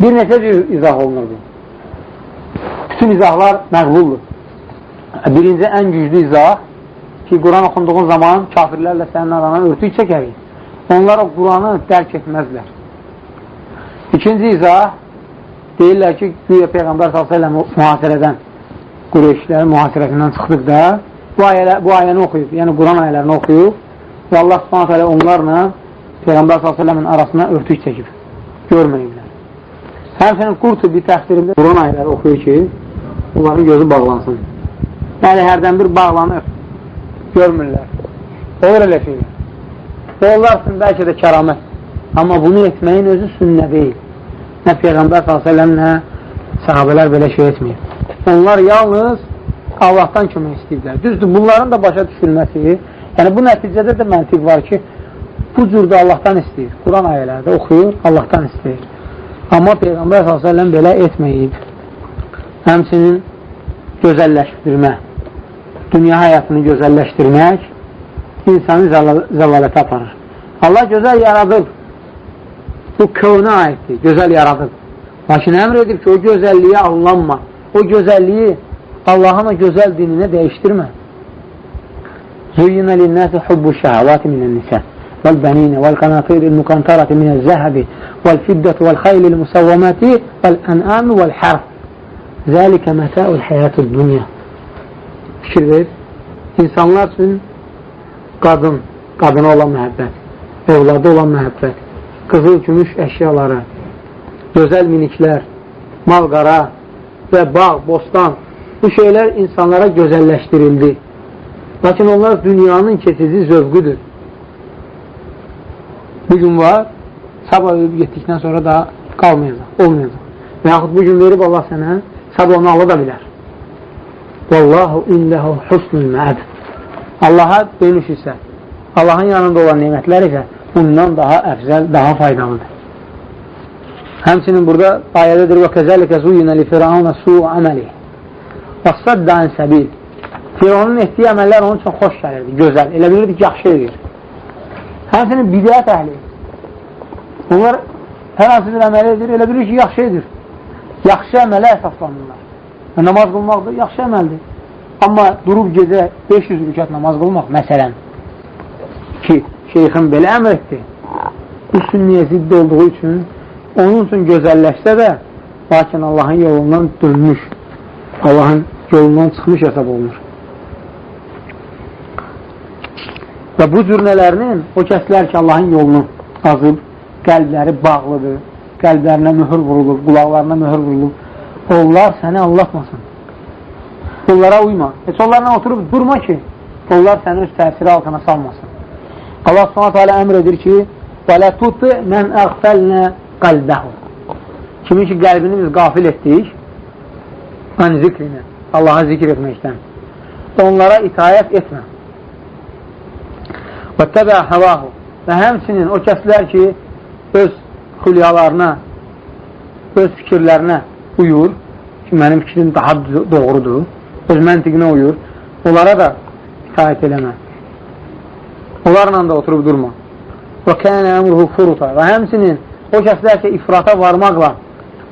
Bir neçə cür izah olunur bu. Bütün izahlar məqbuldur. Birinci, ən güclü izah ki, Quran oxunduğun zaman kafirlərlə sənin arana örtük çəkərik. Onlar o Quranı dərk etməzlər. İkinci izah deyirlər ki, güya Peyğəmbər s.ə.v mühasirədən, Qureyşlərin mühasirəsindən çıxdıqda bu, ayələ, bu ayəni oxuyub, yəni Quran ayələrini oxuyub və Allah s.ə.v onlarla Peyğəmbər s.ə.v-in arasına örtük çəkib. Görməyiblər. Həmçinin Qurtubi təxsirində Quran ayələri oxuyur ki, onların gözü bağlansın. Yəni, hərdən bir bağlanır. Görmürlər. Olur elə onlar üçün bəlkə də kəramət. Amma bunu etməyin özü sünnə deyil. Nə Peyğəmbər s.ə.v nə sahabələr belə şey etməyib. Onlar yalnız Allahdan kömək istəyirlər. Düzdür, bunların da başa düşülməsi, yəni bu nəticədə də məntiq var ki, bu cürdə Allahdan istəyir. Quran ayələrdə oxuyur, Allahdan istəyir. Amma Peyğəmbər s.ə.v belə etməyib. Həmçinin gözəlləşdirmə, dünya həyatını gözəlləşdirmək insanı zəvalətə aparır. Allah gözəl yaradıb. Bu kövnə aiddir, gözəl yaradıb. Lakin əmr edib ki, o gözəlliyə allanma. O gözəlliyi Allahın o gözəl dininə dəyişdirmə. Züyyinə linnəsi hubbu şəhəvati minən nisə vəl-bəninə vəl-qanatirin müqantarati minəl zəhəbi vəl-fiddət vəl-xaylil musavvəməti vəl-ənəmi vəl-hərf. Zəlikə mətəul həyatü dünya fikir verir. İnsanlar üçün qadın, qadına olan məhəbbət, evladı olan məhəbbət, qızıl, gümüş əşyaları, gözəl miniklər, mal-qara və bağ, bostan, bu şeylər insanlara gözəlləşdirildi. Lakin onlar dünyanın keçici zövqüdür. Bu gün var, sabah ölüb getdikdən sonra da qalmayacaq, olmayacaq. Və yaxud bu gün verib Allah sənə, sabah onu ala da bilər. Vallahu indəhu husnul məəd. Allaha dönüş isə, Allahın yanında olan nemətlər isə bundan daha əfzəl, daha faydalıdır. Həmçinin burada ayədədir və kəzəlikə zuyinə li firavunə su əməli və saddan səbil. Firavunun etdiyi əməllər onun üçün xoş gəlirdi, gözəl. Elə bilirdi ki, yaxşı edir. Həmçinin bidət əhli. Onlar hər hansı bir əməl edir, elə bilir ki, yaxşı edir. Yaxşı əmələ əsaslanırlar. Namaz qılmaq da yaxşı əməldir. Amma durub gecə 500 rükət namaz qılmaq, məsələn, ki, şeyxin belə əmr etdi, bu sünniyə zidd olduğu üçün, onun üçün gözəlləşsə də, lakin Allahın yolundan dönmüş, Allahın yolundan çıxmış hesab olunur. Və bu cürnələrinin o kəslər ki, Allahın yolunu azıb, qəlbləri bağlıdır, qəlblərinə mühür vurulub, qulaqlarına mühür vurulub, onlar səni anlatmasın. Onlara uyma. Heç onlarla oturub durma ki, onlar səni öz təsiri altına salmasın. Allah subhanətə alə əmr edir ki, وَلَا تُطِ مَنْ əğfəlnə qəlbəhu Kimin ki, qəlbini biz qafil etdik, ən zikrinə, Allaha zikr etməkdən. Onlara itayət etmə. Və təbə həvahu və həmçinin o kəslər ki, öz xülyalarına, öz fikirlərinə uyur ki, mənim fikrim daha doğrudur, öz məntiqinə uyur, onlara da itaət eləmə. Onlarla da oturub durma. Və kənə əmruhu furuta və həmsinin o kəslər ki, ifrata varmaqla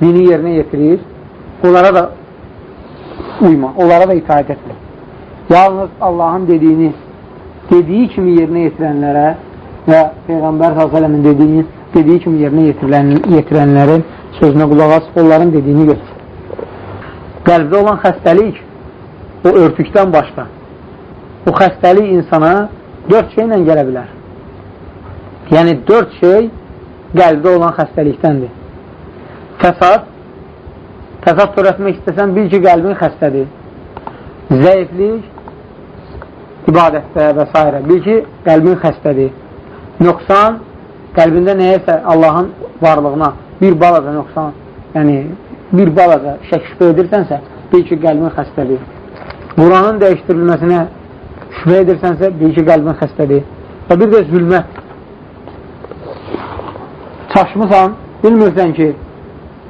dini yerinə yetirir, onlara da uyma, onlara da itaət etmə. Yalnız Allahın dediyini dediyi kimi yerinə yetirənlərə və Peyğəmbər s.ə.v-in dediyi, dediyi kimi yerinə yetirən, yetirənlərin sözünə qulaq as, onların dediyini götür. Qəlbdə olan xəstəlik o örtükdən başqa. Bu xəstəlik insana dörd şeylə gələ bilər. Yəni, dörd şey qəlbdə olan xəstəlikdəndir. Fəsad, təsattur etmək istəsən, bil ki, qəlbin xəstədir. Zəiflik, ibadətdə və s. Bil ki, qəlbin xəstədir. Nöqsan, qəlbində nəyəsə Allahın varlığına bir balaca nöqsan, yəni bir balaca şək şübhə edirsənsə, bil ki, qəlbin xəstədir. Quranın dəyişdirilməsinə şübhə edirsənsə, bil ki, qəlbin xəstədir. Və bir də zülmət. Çaşmısan, bilmirsən ki,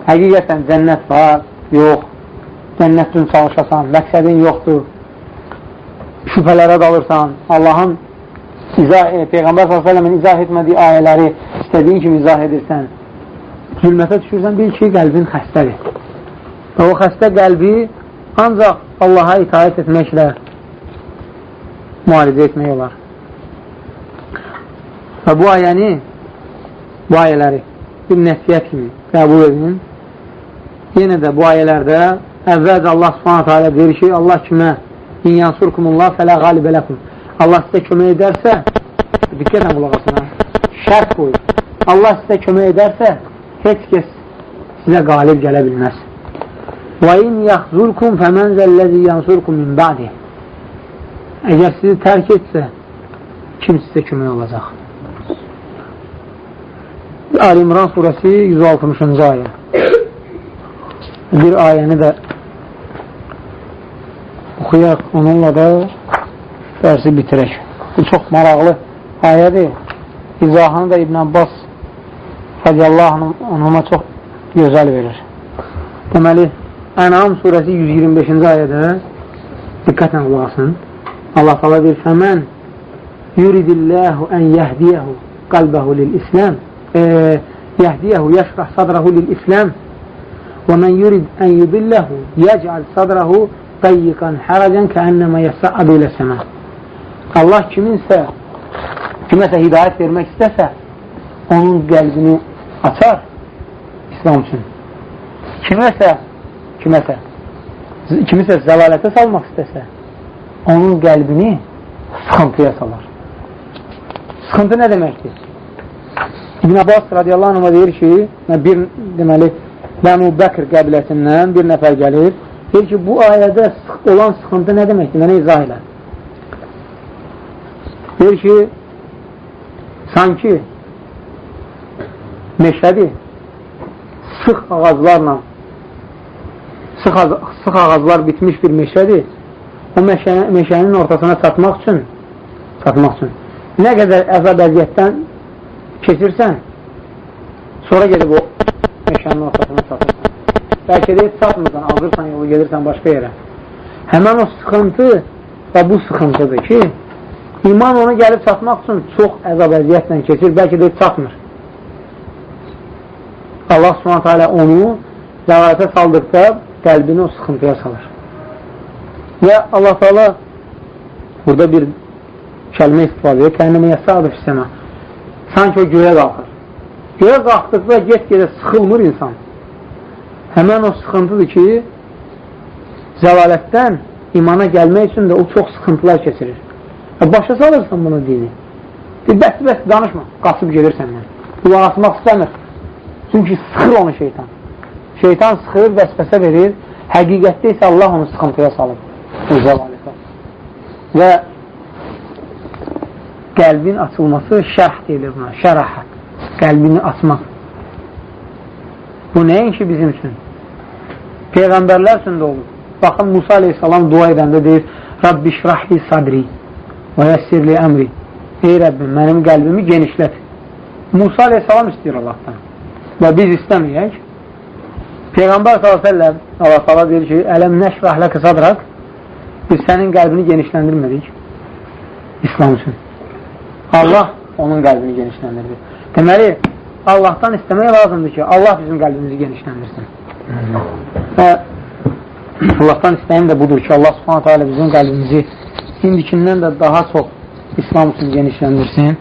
həqiqətən cənnət var, yox, cənnət üçün çalışasan, məqsədin yoxdur, şübhələrə qalırsan, Allahın izah, e, Peyğəmbər s.ə.v-in izah etmədiyi ayələri istədiyin kimi izah edirsən, zülmətə düşürsən, bil ki, qəlbin xəstədir. Və o xəstə qəlbi ancaq Allaha itaət etməklə müalicə etmək olar. Və bu ayəni, bu ayələri bir nəsiyyət kimi qəbul edin. Yenə də bu ayələrdə əvvəlcə Allah subhanətə alə deyir ki, Allah kimə İn yansurkumullah fələ qalibə ləkum. Allah sizə kömək edərsə, diqqətlə qulaq asına, şərt qoyur. Allah sizə kömək edərsə, heç kəs sizə qalib gələ bilməz. Və in yaxzulkum fəmən zəlləzi yansurkum min ba'di. Əgər sizi tərk etsə, kim sizə kömək olacaq? Ali İmran surəsi 160-cı ayə. Bir ayəni də oxuyaq, onunla da dərsi bitirək. Bu çox maraqlı ayədir. İzahını da İbn Abbas radiyallahu anhuma çox gözəl verir. Deməli, Ənam surəsi 125-ci ayədə diqqətlə qulaqsın. Allah təala deyir: "Fəmən yuridillahu an yahdiyahu qalbahu lil-islam" e, yahdiyahu yashrah sadrahu lil-islam və men yurid an yudillahu yec'al sadrahu dayyiqan hərəcən kəənnəmə yəssəadu ilə səmə. Allah kiminsə, kiməsə hidayət vermək istəsə, onun qəlbini açar İslam üçün. Kiməsə, kiməsə, kimisə zəlalətə salmaq istəsə, onun qəlbini sıxıntıya salar. Sıxıntı nə deməkdir? İbn Abbas radiyallahu anh deyir ki, bir deməli, Bənu Bəkr qəbiləsindən bir nəfər gəlir, Deyir ki, bu ayədə olan sıxıntı nə deməkdir? Mənə izah elə. Deyir ki, sanki meşədir, sıx ağaclarla, sıx, sıx ağaclar bitmiş bir meşədir. O meşə, meşənin ortasına çatmaq üçün, çatmaq üçün nə qədər əzab əziyyətdən keçirsən, sonra gedib o meşənin ortasına çatırsan. Bəlkə də çatmırsan, alırsan yolu, gedirsən başqa yerə. Həmən o sıxıntı və bu sıxıntıdır ki, iman ona gəlib çatmaq üçün çox əzab əziyyətlə keçir, bəlkə də çatmır. Allah subhanətə alə onu zəvarətə saldıqda qəlbini o sıxıntıya salır. Və Allah Teala burada bir kəlmə istifadə edir. Kənnəmə yəsəadı fissəmə. Sanki o göyə qalxır. Göyə qalxdıqda get-gedə sıxılmır insan həmən o sıxıntıdır ki, zəlalətdən imana gəlmək üçün də o çox sıxıntılar keçirir. E, başa salırsan bunu dini. Bir bəs, bəs danışma, qaçıb gedir səndən. Qulaq asmaq istəmir. Çünki sıxır onu şeytan. Şeytan sıxır, vəsvəsə verir. Həqiqətdə isə Allah onu sıxıntıya salır. Və qəlbin açılması şərh deyilir buna, şərahət. Qəlbini açmaq. Bu nəinki bizim üçün? Peyğəmbərlər üçün də olur. Baxın, Musa aleyhissalam dua edəndə deyir, Rabbi şrahli sadri və yəssirli əmri. Ey Rəbbim, mənim qəlbimi genişlət. Musa aleyhissalam istəyir Allahdan. Və biz istəməyək. Peyğəmbər s.ə.v Allah s.ə.v deyir ki, ələm nəşrahləqə sadrak biz sənin qəlbini genişləndirmədik İslam üçün. Allah onun qəlbini genişləndirdi. Deməli, Allahdan istəmək lazımdır ki, Allah bizim qəlbimizi genişləndirsin. Və Allahdan istəyim də budur ki, Allah subhanətə alə bizim qəlbimizi indikindən də daha çox İslam üçün genişləndirsin.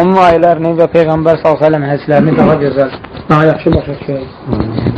Onun ayələrini və Peyğəmbər s.ə.v hədislərini daha gözəl, daha yaxşı başa düşək.